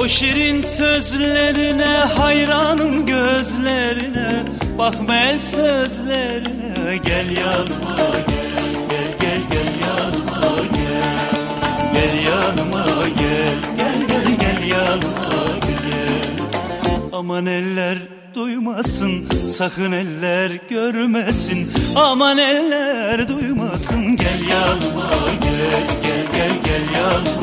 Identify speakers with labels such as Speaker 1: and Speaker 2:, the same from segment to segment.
Speaker 1: O şirin sözlerine hayranım gözlerine Bakma el sözlerine. Gel yanıma gel Gel gel gel yanıma gel. Gel yanıma gel Gel gel gel yanıma gel. Aman eller duymasın Sakın eller görmesin. Aman eller duymasın Gel yanıma gel Gel gel gel yanıma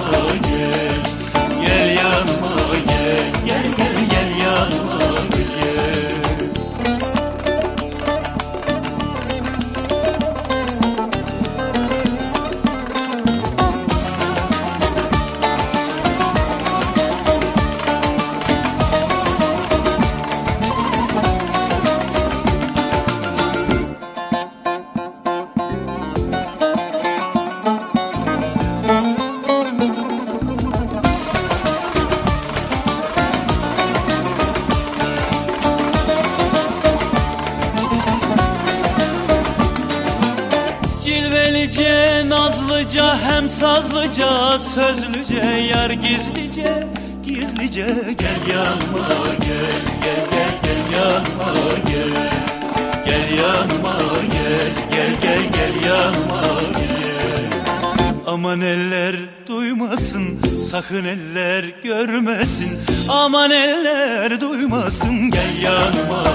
Speaker 1: Cilvelice, nazlıca, hem sazlıca, sözlüce, yar gizlice, gizlice. Gel yanıma gel, gel gel gel yanıma gel. Gel yanıma gel, gel gel gel yanıma gel. Aman eller duymasın, sakın eller görmesin. Aman eller duymasın, gel yanıma